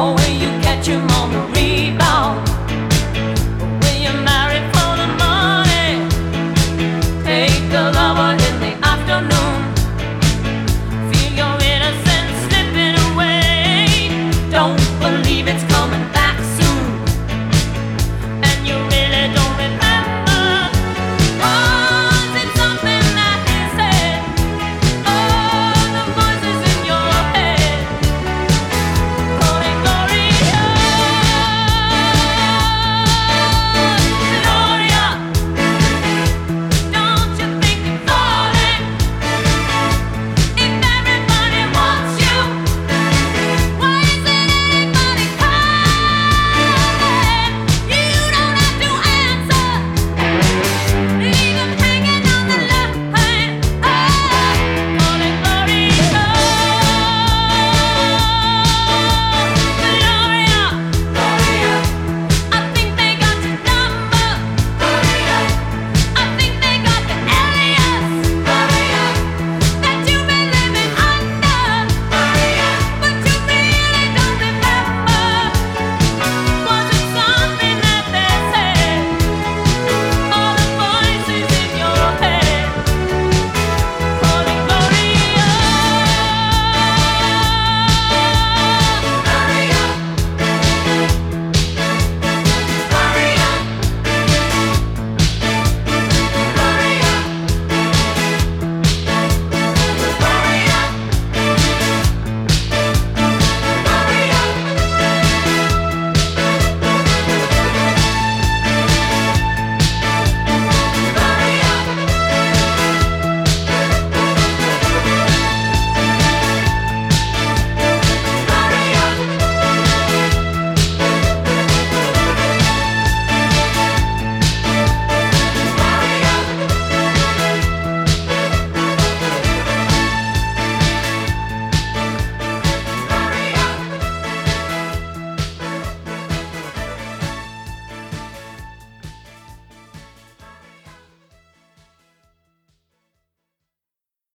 Oh, will you catch him on the real?